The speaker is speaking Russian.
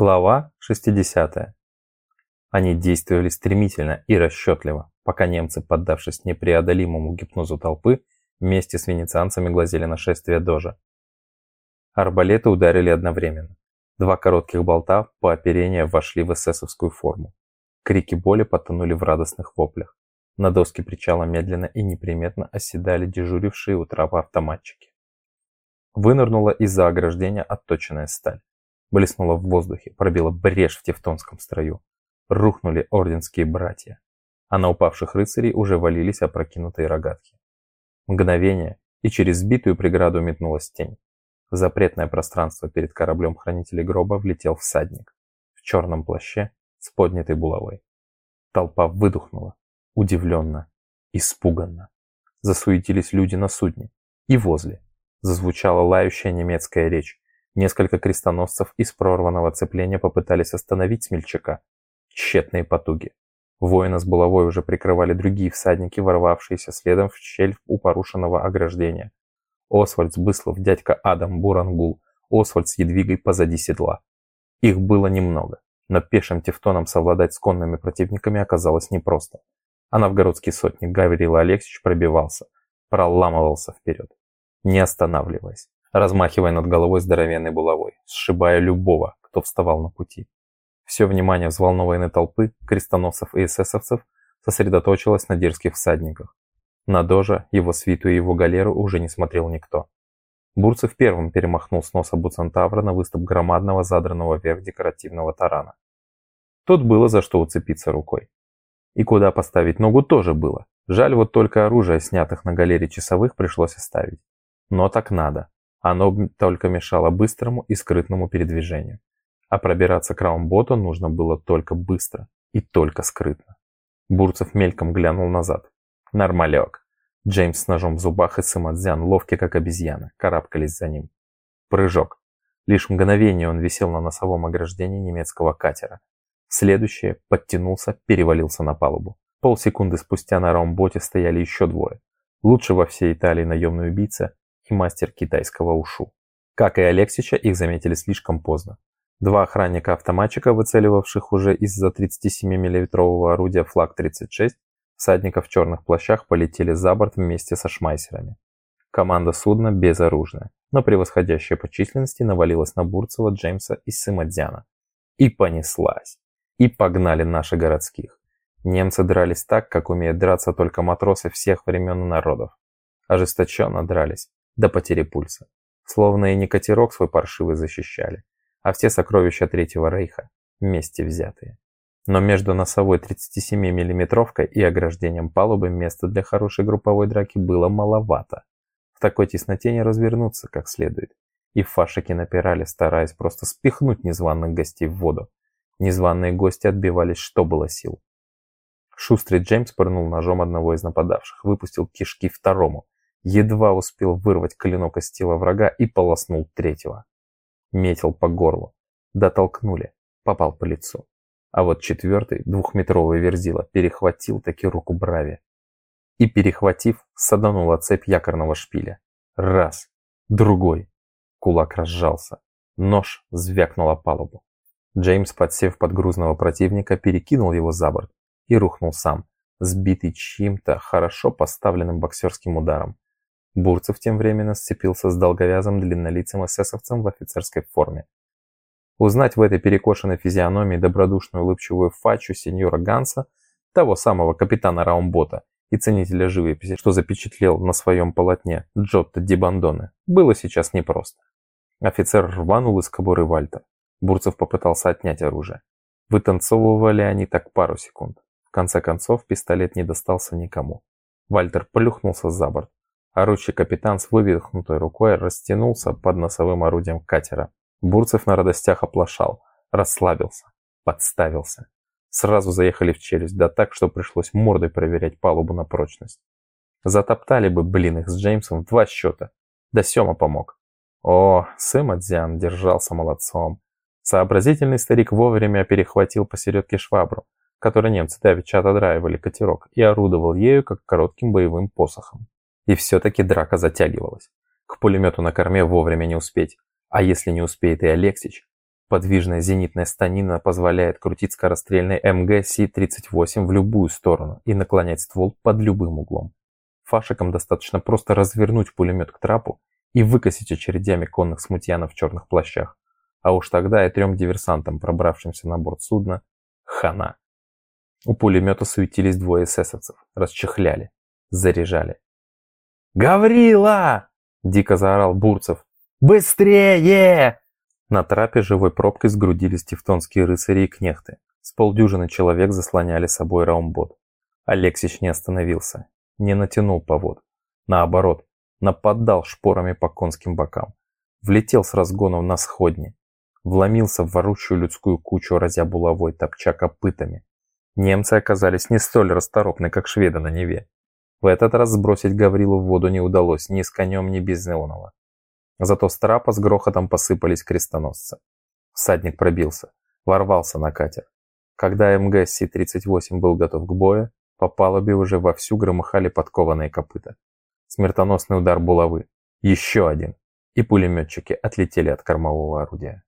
Глава 60. Они действовали стремительно и расчетливо, пока немцы, поддавшись непреодолимому гипнозу толпы, вместе с венецианцами глазели нашествие Дожа. Арбалеты ударили одновременно. Два коротких болта по оперению вошли в эсэсовскую форму. Крики боли потонули в радостных воплях. На доски причала медленно и неприметно оседали дежурившие у трапа автоматчики. Вынырнула из-за ограждения отточенная сталь блеснула в воздухе, пробила брешь в тевтонском строю. Рухнули орденские братья, а на упавших рыцарей уже валились опрокинутые рогатки. Мгновение, и через сбитую преграду метнулась тень. В запретное пространство перед кораблем хранителей гроба влетел всадник в черном плаще с поднятой булавой. Толпа выдохнула, удивленно, испуганно. Засуетились люди на судне и возле. Зазвучала лающая немецкая речь, Несколько крестоносцев из прорванного цепления попытались остановить смельчака. Тщетные потуги. Воина с булавой уже прикрывали другие всадники, ворвавшиеся следом в щель у порушенного ограждения. Освальд Сбыслов, дядька Адам Бурангул, Освальд с Едвигой позади седла. Их было немного, но пешим тевтоном совладать с конными противниками оказалось непросто. А новгородский сотник Гаврил Алексеевич пробивался, проламывался вперед, не останавливаясь размахивая над головой здоровенной булавой, сшибая любого, кто вставал на пути. Все внимание взволнованной толпы, крестоносцев и эсэсовцев сосредоточилось на дерзких всадниках. На Дожа, его свиту и его галеру уже не смотрел никто. Бурцев первым перемахнул с носа Буцентавра на выступ громадного задранного вверх декоративного тарана. Тут было за что уцепиться рукой. И куда поставить ногу тоже было. Жаль вот только оружие, снятых на галере часовых, пришлось оставить. Но так надо. Оно только мешало быстрому и скрытному передвижению. А пробираться к Раумботу нужно было только быстро и только скрытно. Бурцев мельком глянул назад. Нормалек. Джеймс с ножом в зубах и Самадзян, ловкий как обезьяна, карабкались за ним. Прыжок. Лишь мгновение он висел на носовом ограждении немецкого катера. Следующее подтянулся, перевалился на палубу. Полсекунды спустя на раумботе стояли еще двое. Лучше во всей Италии наемный убийца и мастер китайского ушу. Как и Алексича, их заметили слишком поздно. Два охранника-автоматчика, выцеливавших уже из-за 37 миллиметрового орудия флаг-36, всадников в черных плащах полетели за борт вместе со шмайсерами. Команда судна безоружная, но превосходящая по численности навалилась на Бурцева, Джеймса и Сымадзяна. И понеслась. И погнали наши городских. Немцы дрались так, как умеют драться только матросы всех времен и народов. Ожесточенно дрались, до потери пульса. Словно и не катерок свой паршивый защищали, а все сокровища Третьего Рейха, вместе взятые. Но между носовой 37 миллиметровкой и ограждением палубы места для хорошей групповой драки было маловато. В такой тесноте не развернуться как следует. И фашики напирали, стараясь просто спихнуть незваных гостей в воду. Незваные гости отбивались, что было сил. Шустрый Джеймс пырнул ножом одного из нападавших, выпустил кишки второму, едва успел вырвать клинок из тела врага и полоснул третьего. Метил по горлу. Дотолкнули. Попал по лицу. А вот четвертый, двухметровый верзила, перехватил таки руку Брави. И, перехватив, саданула цепь якорного шпиля. Раз. Другой. Кулак разжался. Нож звякнул о палубу. Джеймс, подсев под грузного противника, перекинул его за борт и рухнул сам, сбитый чьим-то хорошо поставленным боксерским ударом. Бурцев тем временем сцепился с долговязым длиннолицым эсэсовцем в офицерской форме. Узнать в этой перекошенной физиономии добродушную улыбчивую фачу сеньора Ганса, того самого капитана Раумбота и ценителя живописи, что запечатлел на своем полотне Джотто Ди Бандоне, было сейчас непросто. Офицер рванул из кобуры Вальта. Бурцев попытался отнять оружие. Вытанцовывали они так пару секунд. В конце концов, пистолет не достался никому. Вальтер плюхнулся за борт. Орущий капитан с вывихнутой рукой растянулся под носовым орудием катера. Бурцев на радостях оплошал, расслабился, подставился. Сразу заехали в челюсть, да так, что пришлось мордой проверять палубу на прочность. Затоптали бы, блин, их с Джеймсом в два счета. Да Сема помог. О, Сымадзян держался молодцом. Сообразительный старик вовремя перехватил посередке швабру, которой немцы давеча отодраивали катерок, и орудовал ею, как коротким боевым посохом. И все-таки драка затягивалась. К пулемету на корме вовремя не успеть. А если не успеет и Алексич? Подвижная зенитная станина позволяет крутить скорострельный МГ Си-38 в любую сторону и наклонять ствол под любым углом. Фашикам достаточно просто развернуть пулемет к трапу и выкосить очередями конных смутьянов в черных плащах. А уж тогда и трем диверсантам, пробравшимся на борт судна, хана. У пулемета суетились двое эсэсовцев, расчехляли, заряжали. «Гаврила!» – дико заорал Бурцев. «Быстрее!» На трапе живой пробкой сгрудились тевтонские рыцари и кнехты. С полдюжины человек заслоняли собой раумбот. Алексич не остановился, не натянул повод. Наоборот, нападал шпорами по конским бокам. Влетел с разгоном на сходни. Вломился в ворущую людскую кучу, разя булавой, топча копытами. Немцы оказались не столь расторопны, как шведы на Неве. В этот раз сбросить Гаврилу в воду не удалось ни с конем, ни без Неонова. Зато с трапа с грохотом посыпались крестоносцы. Всадник пробился, ворвался на катер. Когда МГ Си-38 был готов к бою, по палубе уже вовсю громыхали подкованные копыта. Смертоносный удар булавы. Еще один. И пулеметчики отлетели от кормового орудия.